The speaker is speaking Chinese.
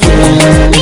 你